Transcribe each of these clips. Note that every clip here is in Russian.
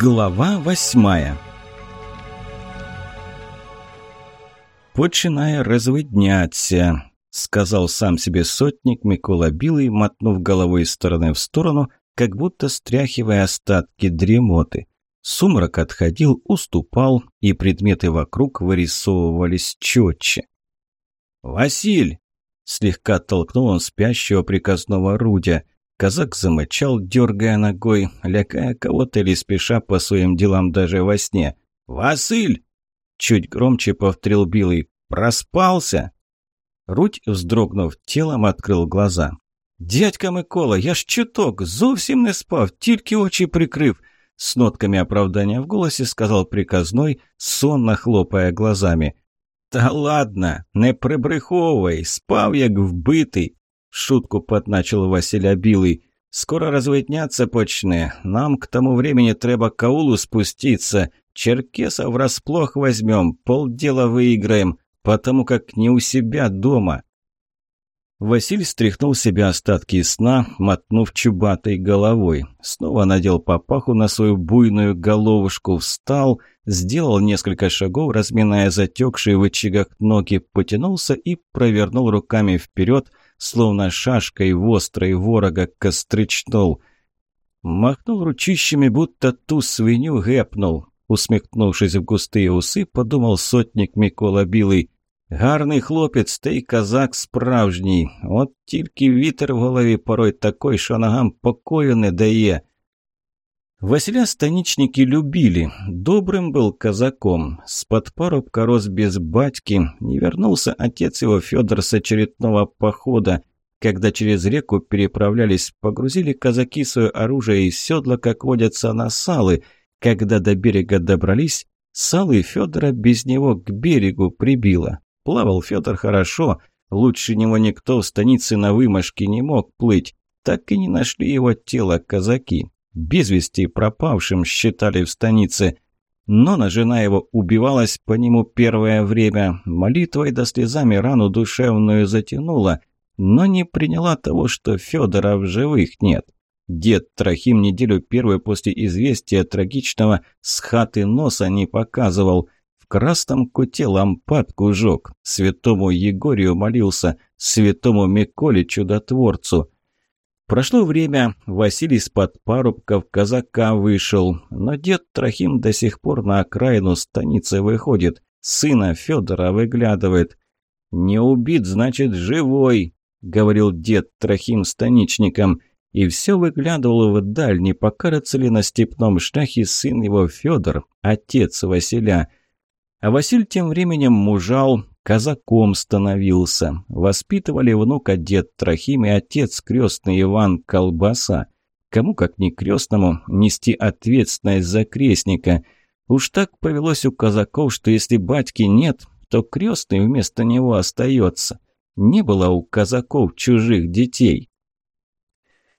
Глава восьмая «Починає розвидняться», – сказал сам себе сотник Микола Билый, мотнув головой из стороны в сторону, как будто стряхивая остатки дремоты. Сумрак отходил, уступал, и предметы вокруг вырисовывались четче. «Василь!» – слегка толкнул он спящего приказного орудия – Казак замычал, дергая ногой, лякая кого-то или спеша по своим делам даже во сне. «Василь!» – чуть громче повторил Билый. «Проспался!» Руть, вздрогнув телом, открыл глаза. «Дядька Микола, я ж чуток, зовсім не спав, тільки очі прикрив!» С нотками оправдания в голосе сказал приказной, сонно хлопая глазами. «Та ладно, не прибреховуй, спав як вбитий!» Шутку подначил Василя Білий. «Скоро разведняться почне. Нам к тому времени треба к аулу спуститься. Черкесов врасплох возьмем, полдела выиграем, потому как не у себя дома». Василь стряхнул себе остатки сна, мотнув чубатой головой. Снова надел папаху на свою буйную головушку, встал, сделал несколько шагов, разминая затекшие в очагах ноги, потянулся и провернул руками вперед – словно шашкой в острой ворога костричнул. Махнул ручищами, будто ту свинью гэпнул. Усмехнувшись в густые усы, подумал сотник Микола Білий. Гарний хлопець, та й казак справжній. От тільки вітер в голові порой такой, що ногам покою не дає. Василя станичники любили. Добрым был казаком. С-под парубка рос без батьки. Не вернулся отец его Федор с очередного похода. Когда через реку переправлялись, погрузили казаки свое оружие и седла, как водятся на салы. Когда до берега добрались, салы Федора без него к берегу прибило. Плавал Федор хорошо. Лучше него никто в станице на вымошке не мог плыть. Так и не нашли его тело казаки без вести пропавшим считали в станице. Нона, жена его, убивалась по нему первое время, молитвой да слезами рану душевную затянула, но не приняла того, что Федора в живых нет. Дед Трохим неделю первую после известия трагичного с хаты носа не показывал. В красном куте лампадку жег, святому Егорию молился, святому Миколе чудотворцу – Прошло время, Василий из-под парубков казака вышел, но дед Трохим до сих пор на окраину станицы выходит, сына Федора выглядывает. «Не убит, значит, живой», — говорил дед Трохим станичникам, и все выглядывал вдаль, не покажется ли на степном шляхе сын его Федор, отец Василя. А Василь тем временем мужал, казаком становился. Воспитывали внука дед Трохим и отец крестный Иван Колбаса. Кому, как не крестному, нести ответственность за крестника. Уж так повелось у казаков, что если батьки нет, то крестный вместо него остается. Не было у казаков чужих детей.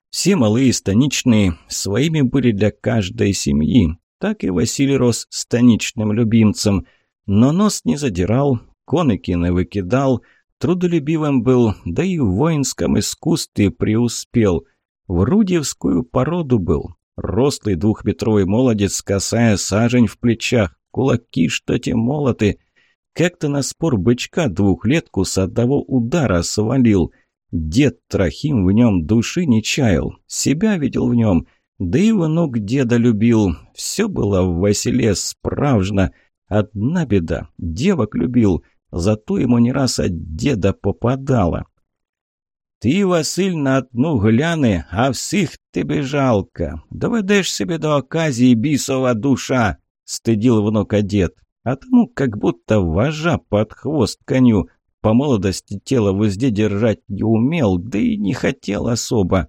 Все малые станичные своими были для каждой семьи. Так и Василий рос станичным любимцем. Но нос не задирал, Коники не выкидал, трудолюбивым был, да и в воинском искусстве преуспел. В рудевскую породу был. Рослый двухметровый молодец, касая сажень в плечах, кулаки что-те молоты. Как-то на спор бычка двухлетку с одного удара свалил. Дед Трохим в нем души не чаял, себя видел в нем, да и внук деда любил. Все было в Василе справжно. Одна беда, девок любил — Зато ему не раз от деда попадало. Ти, Василь, на одну гляни, а всіх тебе жалко. Доведеш себе до оказії бісова душа, стыдил внука дед. А тому как будто вожа под хвост коню. По молодости тело в узде держать не умел, да и не хотел особо.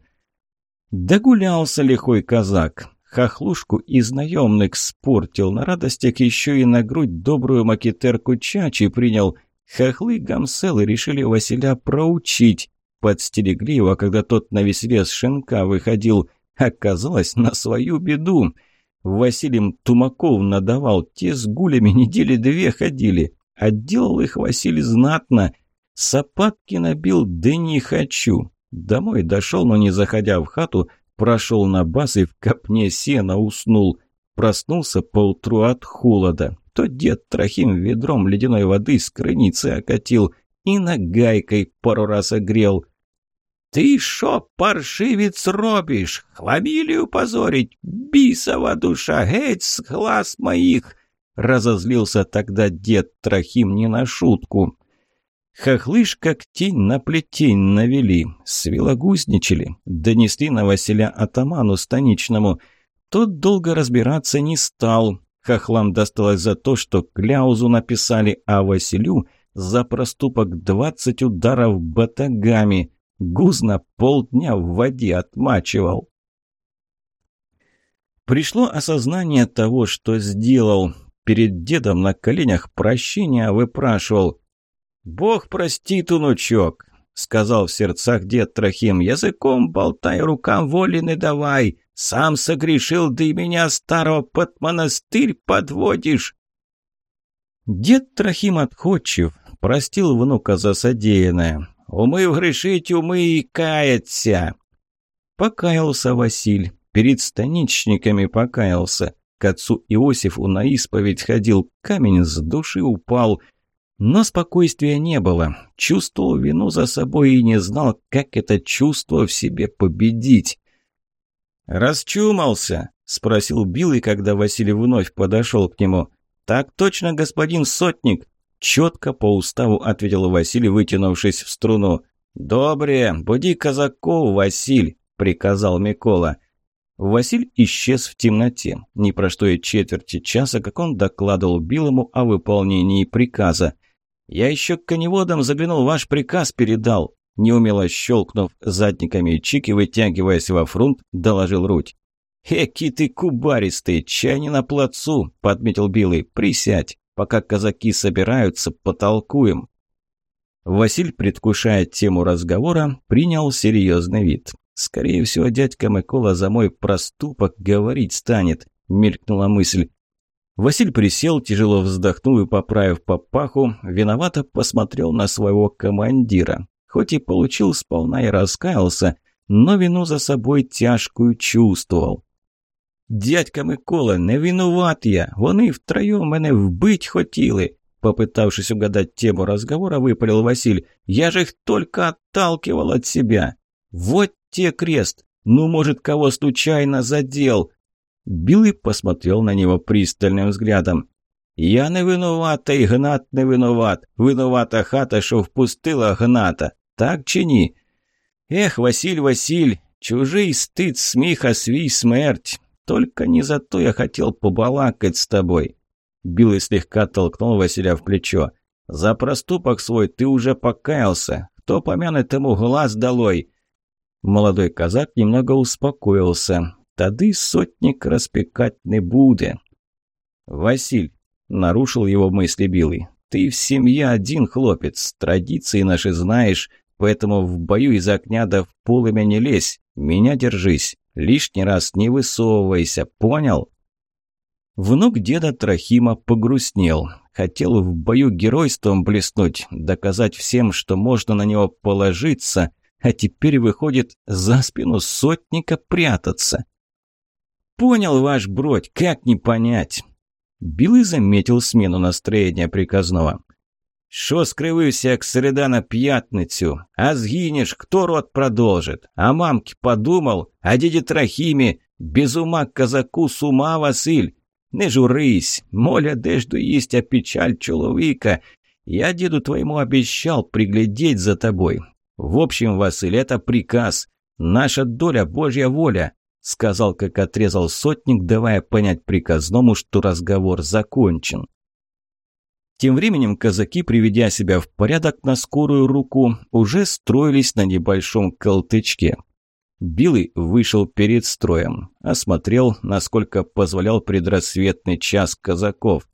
Догулялся лихой казак. Хохлушку из наемных спортил, на радостях еще и на грудь добрую макетерку чачи принял. Хохлы гамселы решили Василя проучить. Подстерегли его, когда тот на веселе с шинка выходил. Оказалось, на свою беду. Василием Тумаков надавал, те с гулями недели две ходили. Отделал их Василий знатно. Сапатки набил, да не хочу. Домой дошел, но не заходя в хату, Прошел на бас и в копне сена уснул. проснулся поутру от холода. То дед Трохим ведром ледяной воды с крыницы окатил и нагайкой пару раз огрел. «Ты шо, паршивец, робишь? Хламилию позорить? Бисова душа, геть с глаз моих!» Разозлился тогда дед Трохим не на шутку. Хохлыш как тень на плетень навели, свелогузничали, донесли на Василя атаману станичному. Тот долго разбираться не стал. Хохлам досталось за то, что кляузу написали, а Василю за проступок двадцать ударов батагами. Гузна полдня в воде отмачивал. Пришло осознание того, что сделал. Перед дедом на коленях прощения выпрашивал – «Бог простит, унучок», — сказал в сердцах дед Трохим. «Языком болтай, рукам воли не давай. Сам согрешил, да и меня старого под монастырь подводишь». Дед Трохим отходчив, простил внука за содеянное. «Умы грешить, умы и каяться!» Покаялся Василь, перед станичниками покаялся. К отцу Иосифу на исповедь ходил, камень с души упал — но спокойствия не было. Чувствовал вину за собой и не знал, как это чувство в себе победить. «Расчумался?» – спросил Билл, когда Василий вновь подошел к нему. «Так точно, господин сотник!» – четко по уставу ответил Василий, вытянувшись в струну. «Добре, буди казаков, Василь!» – приказал Микола. Василь исчез в темноте. Не прошло и четверти часа, как он докладывал Билому о выполнении приказа – «Я еще к коневодам заглянул, ваш приказ передал», неумело щелкнув задниками чики, вытягиваясь во фрунт, доложил Руть. «Эки ты кубаристый, чай не на плацу», — подметил Билый. «Присядь, пока казаки собираются, потолкуем». Василь, предвкушая тему разговора, принял серьезный вид. «Скорее всего, дядька Микола за мой проступок говорить станет», — мелькнула мысль. Василь присел, тяжело вздохнул и, поправив папаху, виновато посмотрел на своего командира. Хоть и получил сполна и раскаялся, но вину за собой тяжкую чувствовал. «Дядька Микола, не винуват я, вони втроєм мене вбить хотіли!» Попытавшись угадать тему разговора, выпалил Василь. «Я же их только отталкивал от себя!» «Вот те крест! Ну, может, кого случайно задел!» Білий посмотрел на него пристальным взглядом. «Я не винувата, і Гнат не винуват. Винувата хата, що впустила Гната. Так чи ні?» «Эх, Василь, Василь, чужий стыд, сміх, а свій смерть. Только не за то я хотел побалакать с тобой». Билый слегка толкнул Василя в плечо. «За проступок свой ты уже покаялся. Кто помянет ему глаз долой?» Молодой казак немного успокоился. Тады сотник распекать не буде. Василь, нарушил его мысли Билый, ты в семье один хлопец, традиции наши знаешь, поэтому в бою из огня да в полымя не лезь, меня держись, лишний раз не высовывайся, понял? Внук деда Трохима погрустнел. Хотел в бою геройством блеснуть, доказать всем, что можно на него положиться, а теперь выходит за спину сотника прятаться. «Понял, ваш бродь, как не понять?» Білий заметил смену настроєння приказного. «Що скривився, як середа на п'ятницю? А згинешь, кто рот продолжит? А мамки подумал? А дяде Трахимі? Без ума казаку с ума, Василь? Не журись, моля дежду есть, а печаль чоловіка. Я деду твоему обещал приглядеть за тобой. В общем, Василь, это приказ. Наша доля, Божья воля сказал, как отрезал сотник, давая понять приказному, что разговор закончен. Тем временем казаки, приведя себя в порядок на скорую руку, уже строились на небольшом колтычке. Билый вышел перед строем, осмотрел, насколько позволял предрассветный час казаков.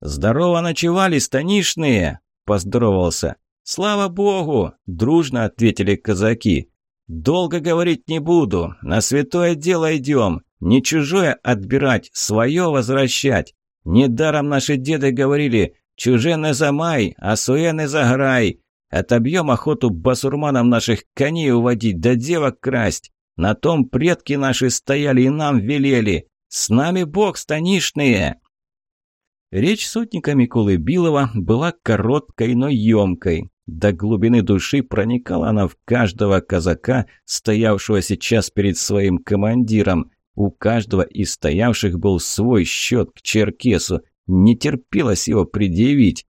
«Здорово ночевали, станишные!» – поздоровался. «Слава богу!» – дружно ответили казаки. «Долго говорить не буду. На святое дело идем. Не чужое отбирать, свое возвращать. Недаром наши деды говорили «чуже не замай, а суе не заграй». Отобьем охоту басурманам наших коней уводить, да девок красть. На том предки наши стояли и нам велели. С нами бог, станишные!» Речь сотника Миколы Билова была короткой, но емкой. До глубины души проникала она в каждого казака, стоявшего сейчас перед своим командиром. У каждого из стоявших был свой счет к Черкесу. Не терпелось его предъявить.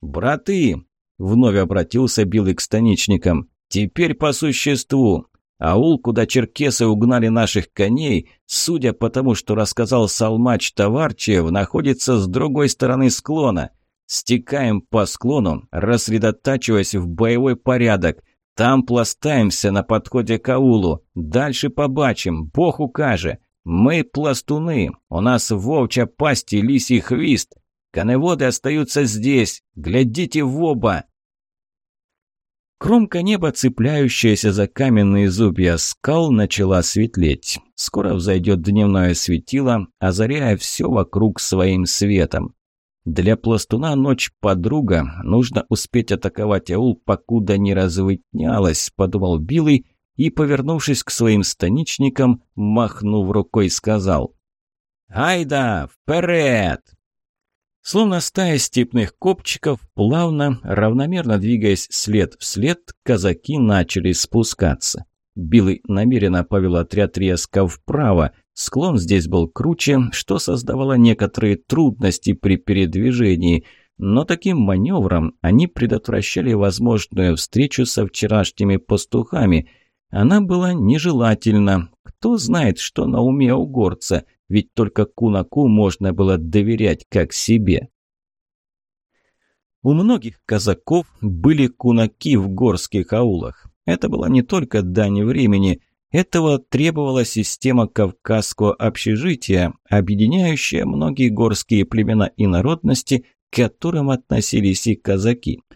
«Браты!» — вновь обратился Билый к станичникам. «Теперь по существу. Аул, куда черкесы угнали наших коней, судя по тому, что рассказал Салмач Товарчев, находится с другой стороны склона. Стекаем по склону, рассредотачиваясь в боевой порядок. Там пластаемся на подходе к аулу. Дальше побачим, Бог укаже. Мы пластуны, у нас вовча пасть и лисий хвист. Коневоды остаются здесь, глядите в оба. Кромка неба, цепляющаяся за каменные зубья скал, начала светлеть. Скоро взойдет дневное светило, озаряя все вокруг своим светом. Для пластуна ночь подруга, нужно успеть атаковать аул, покуда не развытнялась, подумал Билый и, повернувшись к своим станичникам, махнув рукой, сказал «Айда, вперед!» Словно стая степных копчиков, плавно, равномерно двигаясь след в след, казаки начали спускаться. Билый намеренно повел отряд резко вправо. Склон здесь был круче, что создавало некоторые трудности при передвижении. Но таким маневром они предотвращали возможную встречу со вчерашними пастухами. Она была нежелательна. Кто знает, что на уме у горца – ведь только кунаку можно было доверять как себе. У многих казаков были кунаки в горских аулах. Это была не только дань времени, этого требовала система кавказского общежития, объединяющая многие горские племена и народности, к которым относились и казаки –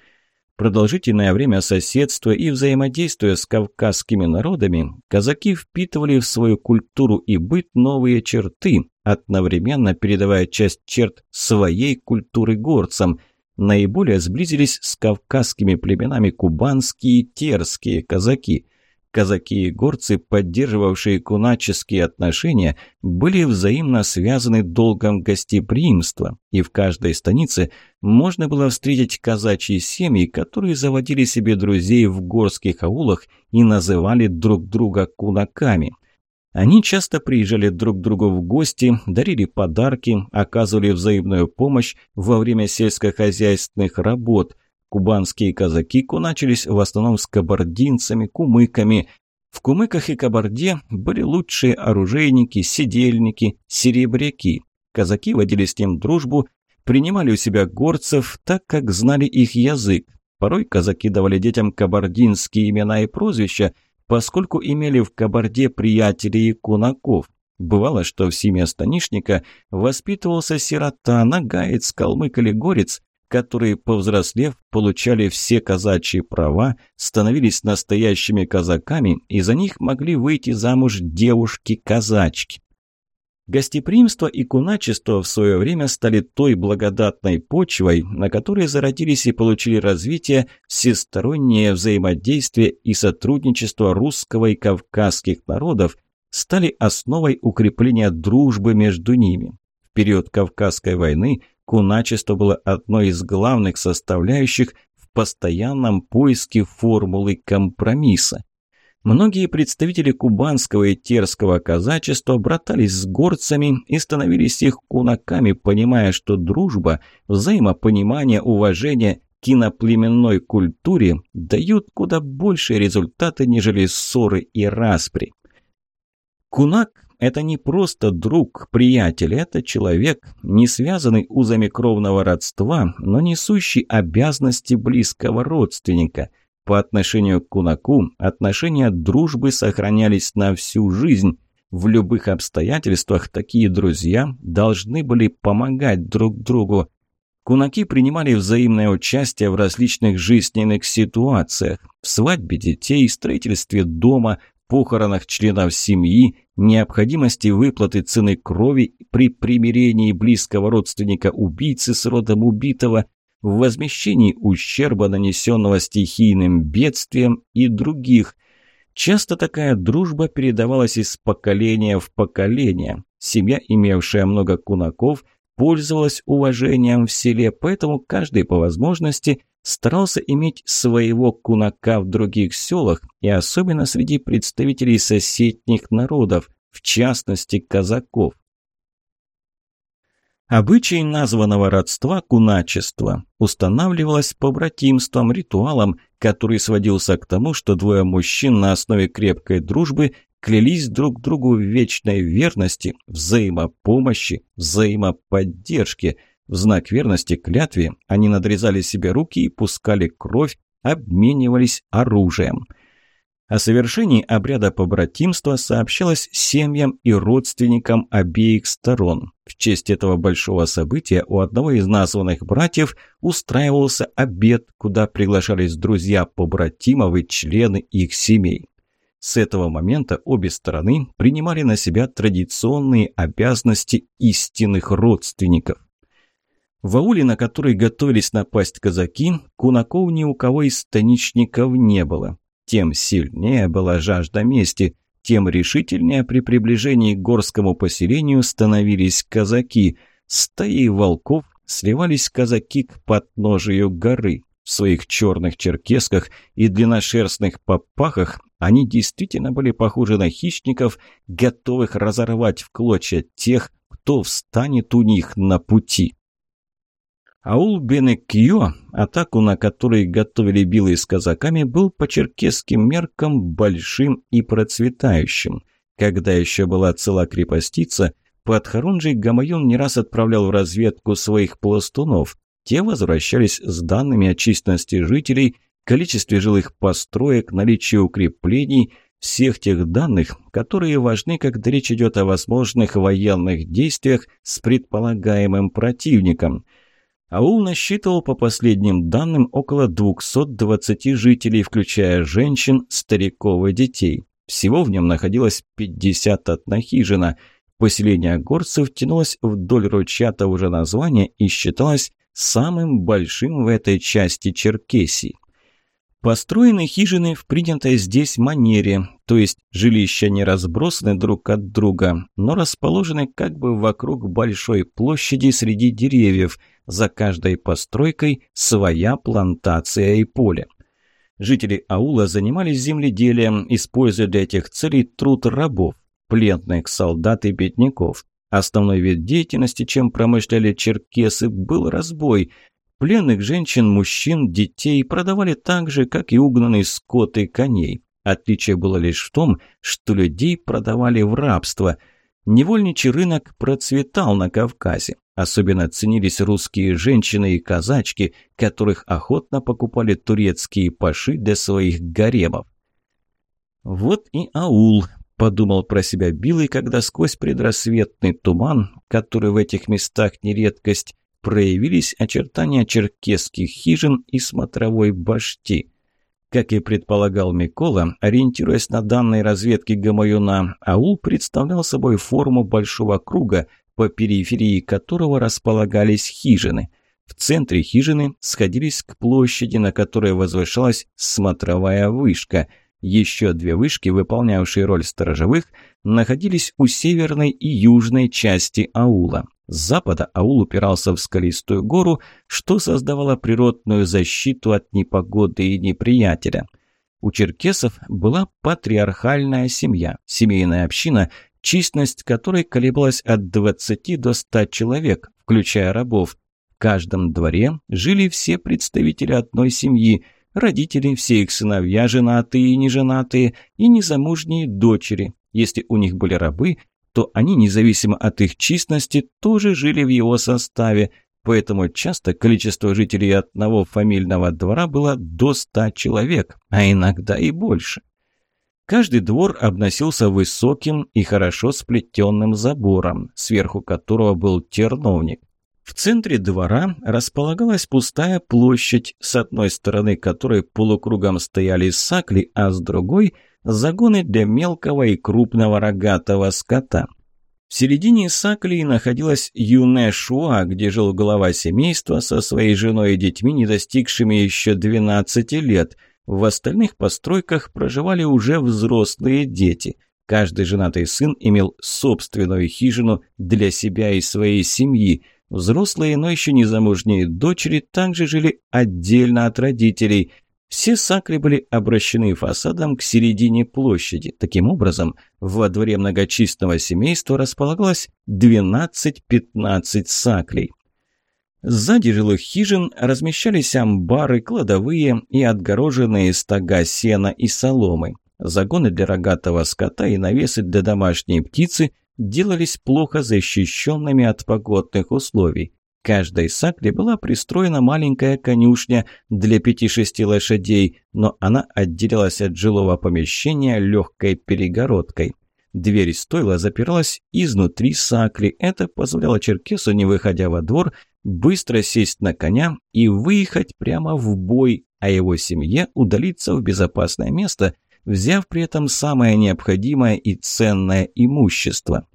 Продолжительное время соседства и взаимодействия с кавказскими народами казаки впитывали в свою культуру и быт новые черты, одновременно передавая часть черт своей культуры горцам. Наиболее сблизились с кавказскими племенами кубанские и терские казаки – Казаки и горцы, поддерживавшие куначеские отношения, были взаимно связаны долгом гостеприимства, и в каждой станице можно было встретить казачьи семьи, которые заводили себе друзей в горских аулах и называли друг друга кунаками. Они часто приезжали друг к другу в гости, дарили подарки, оказывали взаимную помощь во время сельскохозяйственных работ – Кубанские казаки куначились в основном с кабардинцами, кумыками. В кумыках и кабарде были лучшие оружейники, сидельники, серебряки. Казаки водили с ним дружбу, принимали у себя горцев, так как знали их язык. Порой казаки давали детям кабардинские имена и прозвища, поскольку имели в Кабарде приятелей и кунаков. Бывало, что в семье станишника воспитывался сирота, нагаец, калмык или горец, которые, повзрослев, получали все казачьи права, становились настоящими казаками и за них могли выйти замуж девушки-казачки. Гостеприимство и куначество в свое время стали той благодатной почвой, на которой зародились и получили развитие всестороннее взаимодействие и сотрудничество русского и кавказских народов, стали основой укрепления дружбы между ними. В период Кавказской войны – Куначество было одной из главных составляющих в постоянном поиске формулы компромисса. Многие представители кубанского и терского казачества братались с горцами и становились их кунаками, понимая, что дружба, взаимопонимание, уважение к иноплеменной культуре дают куда большие результаты, нежели ссоры и распри. Кунак это не просто друг, приятель, это человек, не связанный узами кровного родства, но несущий обязанности близкого родственника. По отношению к кунаку отношения дружбы сохранялись на всю жизнь. В любых обстоятельствах такие друзья должны были помогать друг другу. Кунаки принимали взаимное участие в различных жизненных ситуациях. В свадьбе детей, строительстве дома, похоронах членов семьи, необходимости выплаты цены крови при примирении близкого родственника убийцы с родом убитого, в возмещении ущерба, нанесенного стихийным бедствием и других. Часто такая дружба передавалась из поколения в поколение. Семья, имевшая много кунаков, пользовалась уважением в селе, поэтому каждый по возможности старался иметь своего кунака в других селах и особенно среди представителей соседних народов, в частности казаков. Обычай названного родства куначества устанавливалось побратимством, ритуалом, который сводился к тому, что двое мужчин на основе крепкой дружбы клялись друг другу в вечной верности, взаимопомощи, взаимоподдержке. В знак верности клятве они надрезали себе руки и пускали кровь, обменивались оружием – о совершении обряда побратимства сообщалось семьям и родственникам обеих сторон. В честь этого большого события у одного из названных братьев устраивался обед, куда приглашались друзья побратимов и члены их семей. С этого момента обе стороны принимали на себя традиционные обязанности истинных родственников. В ауле, на который готовились напасть казаки, кунаков ни у кого из станичников не было тем сильнее была жажда мести, тем решительнее при приближении к горскому поселению становились казаки. Стаи волков сливались казаки к подножию горы. В своих черных черкесках и длинношерстных попахах они действительно были похожи на хищников, готовых разорвать в клочья тех, кто встанет у них на пути. Аул Бенекьё, атаку на который готовили Билы с казаками, был по черкесским меркам большим и процветающим. Когда еще была цела крепостица, Подхорунжий Гамаюн не раз отправлял в разведку своих пластунов. Те возвращались с данными о численности жителей, количестве жилых построек, наличии укреплений, всех тех данных, которые важны, когда речь идет о возможных военных действиях с предполагаемым противником – Аул насчитывал по последним данным около 220 жителей, включая женщин, стариков и детей. Всего в нем находилось 51 хижина. Поселение горцев тянулось вдоль ручья того же названия и считалось самым большим в этой части Черкесии. Построены хижины в принятой здесь манере, то есть жилища не разбросаны друг от друга, но расположены как бы вокруг большой площади среди деревьев – за каждой постройкой своя плантация и поле. Жители аула занимались земледелием, используя для этих целей труд рабов, пленных солдат и бедняков. Основной вид деятельности, чем промышляли черкесы, был разбой. Пленных женщин, мужчин, детей продавали так же, как и угнанный скот и коней. Отличие было лишь в том, что людей продавали в рабство. Невольничий рынок процветал на Кавказе. Особенно ценились русские женщины и казачки, которых охотно покупали турецкие паши для своих гаремов. «Вот и аул», – подумал про себя Билый, когда сквозь предрассветный туман, который в этих местах не редкость, проявились очертания черкесских хижин и смотровой башти. Как и предполагал Микола, ориентируясь на данные разведки Гамаюна, аул представлял собой форму большого круга, по периферии которого располагались хижины. В центре хижины сходились к площади, на которой возвышалась смотровая вышка. Еще две вышки, выполнявшие роль сторожевых, находились у северной и южной части аула. С запада аул упирался в скалистую гору, что создавало природную защиту от непогоды и неприятеля. У черкесов была патриархальная семья, семейная община, численность которой колебалась от 20 до 100 человек, включая рабов. В каждом дворе жили все представители одной семьи, родители, все их сыновья, женатые и неженатые, и незамужние дочери. Если у них были рабы, то они, независимо от их численности, тоже жили в его составе, поэтому часто количество жителей одного фамильного двора было до 100 человек, а иногда и больше. Каждый двор обносился высоким и хорошо сплетенным забором, сверху которого был терновник. В центре двора располагалась пустая площадь, с одной стороны которой полукругом стояли сакли, а с другой – загоны для мелкого и крупного рогатого скота. В середине саклей находилась юная Шуа, где жил глава семейства со своей женой и детьми, не достигшими еще 12 лет – В остальных постройках проживали уже взрослые дети. Каждый женатый сын имел собственную хижину для себя и своей семьи. Взрослые, но еще не замужние дочери также жили отдельно от родителей. Все сакли были обращены фасадом к середине площади. Таким образом, во дворе многочисленного семейства располагалось 12-15 саклей. Сзади жилых хижин размещались амбары, кладовые и отгороженные стога сена и соломы. Загоны для рогатого скота и навесы для домашней птицы делались плохо защищенными от погодных условий. Каждой сакле была пристроена маленькая конюшня для пяти-шести лошадей, но она отделялась от жилого помещения легкой перегородкой. Дверь стойла запиралась изнутри сакли. Это позволяло черкесу, не выходя во двор, быстро сесть на коня и выехать прямо в бой, а его семье удалиться в безопасное место, взяв при этом самое необходимое и ценное имущество.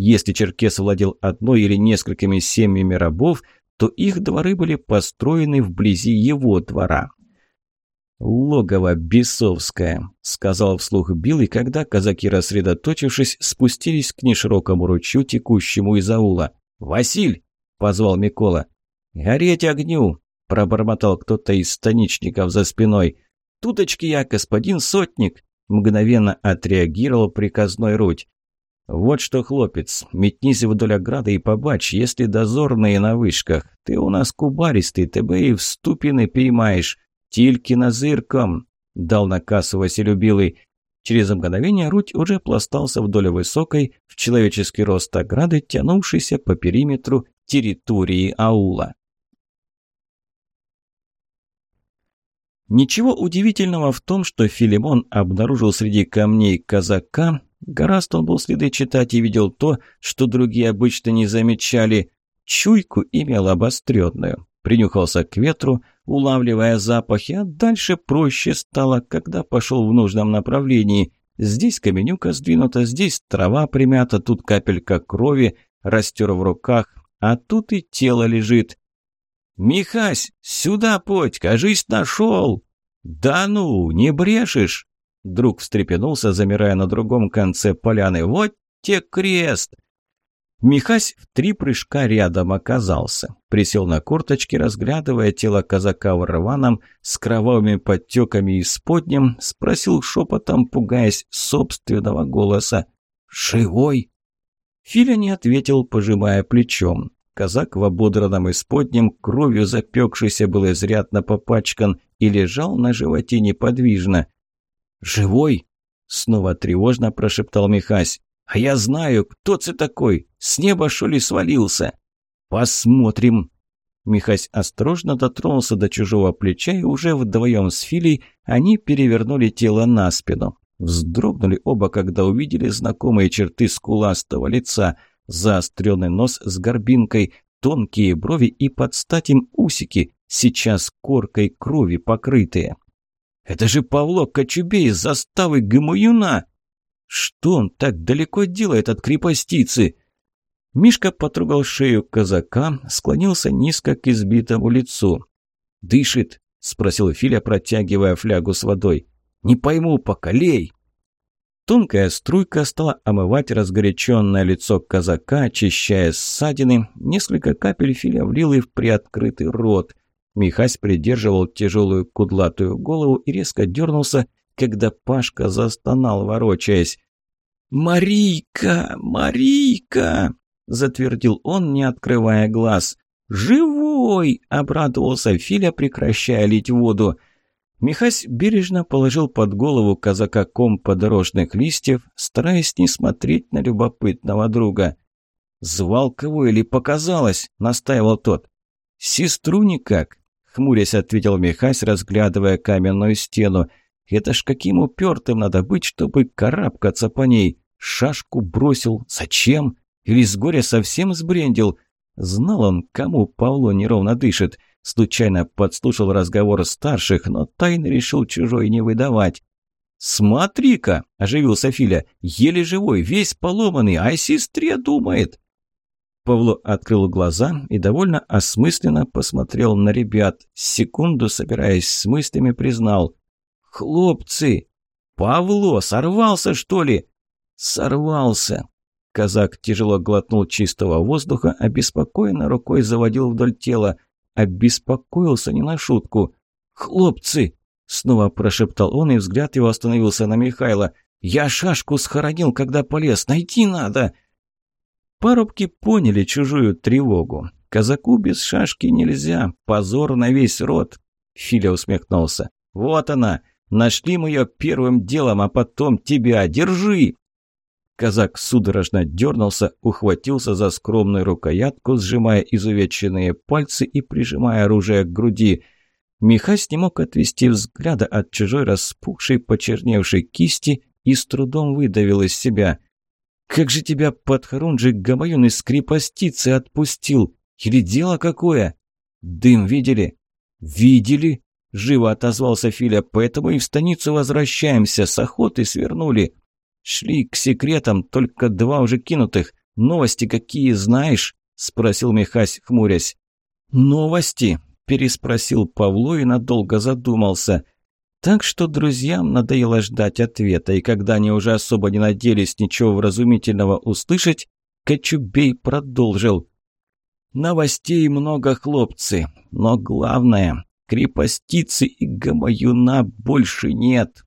Если черкес владел одной или несколькими семьями рабов, то их дворы были построены вблизи его двора. «Логово бесовское», — сказал вслух Билл, и когда казаки, рассредоточившись, спустились к неширокому ручью, текущему из аула. «Василь!» – позвал Микола. «Гореть огню!» – пробормотал кто-то из станичников за спиной. «Туточки я, господин сотник!» – мгновенно отреагировал приказной Руть. «Вот что, хлопец, метнись вдоль ограды и побачь, если дозорные на вышках. Ты у нас кубаристый, тебе и в ступины поймаешь. Тильки назырком!» – дал наказ Василю Билый. Через мгновение Руть уже пластался вдоль высокой, в человеческий рост ограды, тянувшейся по периметру территории аула. Ничего удивительного в том, что Филимон обнаружил среди камней казака, гораздо он был следы читать и видел то, что другие обычно не замечали. Чуйку имел обостренную. Принюхался к ветру, улавливая запахи, а дальше проще стало, когда пошел в нужном направлении. Здесь каменюка сдвинута, здесь трава примята, тут капелька крови, растер в руках, а тут и тело лежит. «Михась, сюда подь, кажись, нашел!» «Да ну, не брешешь!» Друг встрепенулся, замирая на другом конце поляны. «Вот те крест!» Михась в три прыжка рядом оказался. Присел на курточки, разглядывая тело казака в рваном, с кровавыми подтеками и споднем, спросил шепотом, пугаясь собственного голоса. «Живой?» Филя не ответил, пожимая плечом. Казак в ободранном исподнем, кровью запекшийся, был изрядно попачкан и лежал на животе неподвижно. «Живой?» — снова тревожно прошептал Михась. «А я знаю, кто ты такой? С неба, что ли, свалился?» «Посмотрим!» Михась осторожно дотронулся до чужого плеча, и уже вдвоем с Филей они перевернули тело на спину. Вздрогнули оба, когда увидели знакомые черты скуластого лица, заостренный нос с горбинкой, тонкие брови и под стать им усики, сейчас коркой крови покрытые. «Это же Павло Кочубей из заставы Гамуюна!» «Что он так далеко делает от крепостицы?» Мишка потрогал шею казака, склонился низко к избитому лицу. «Дышит?» – спросил Филя, протягивая флягу с водой. «Не пойму, поколей!» Тонкая струйка стала омывать разгоряченное лицо казака, очищая ссадины. Несколько капель Филя влил и в приоткрытый рот. Михась придерживал тяжелую кудлатую голову и резко дернулся, когда Пашка застонал, ворочаясь. «Марийка! Марийка!» – затвердил он, не открывая глаз. «Живой!» – обрадовался Филя, прекращая лить воду. Михась бережно положил под голову казака ком подорожных листьев, стараясь не смотреть на любопытного друга. «Звал кого или показалось?» – настаивал тот. «Сестру никак», – хмурясь ответил Михась, разглядывая каменную стену. «Это ж каким упертым надо быть, чтобы карабкаться по ней? Шашку бросил. Зачем? Или с горя совсем сбрендил? Знал он, кому Павло неровно дышит. Случайно подслушал разговор старших, но тайны решил чужой не выдавать. «Смотри-ка!» – оживился Филя. «Еле живой, весь поломанный, а сестре думает!» Павло открыл глаза и довольно осмысленно посмотрел на ребят. Секунду, собираясь с мыслями, признал. «Хлопцы! Павло, сорвался, что ли?» «Сорвался!» Казак тяжело глотнул чистого воздуха, обеспокоенно рукой заводил вдоль тела. Обеспокоился не на шутку. «Хлопцы!» — снова прошептал он, и взгляд его остановился на Михайла. «Я шашку схоронил, когда полез. Найти надо!» Парубки поняли чужую тревогу. Казаку без шашки нельзя. Позор на весь род. Филя усмехнулся. «Вот она! Нашли мы ее первым делом, а потом тебя! Держи!» Казак судорожно дернулся, ухватился за скромную рукоятку, сжимая изувеченные пальцы и прижимая оружие к груди. Михась не мог отвести взгляда от чужой распухшей, почерневшей кисти и с трудом выдавил из себя. «Как же тебя подхорунжий Гамаюн из крепостицы отпустил? Или дело какое?» «Дым видели?» «Видели?» – живо отозвался Филя. «Поэтому и в станицу возвращаемся. С охоты свернули». «Шли к секретам, только два уже кинутых. Новости какие знаешь?» – спросил Михась, хмурясь. «Новости?» – переспросил Павло и надолго задумался. Так что друзьям надоело ждать ответа, и когда они уже особо не надеялись ничего вразумительного услышать, Кочубей продолжил. «Новостей много, хлопцы, но главное, крепостицы и гамаюна больше нет».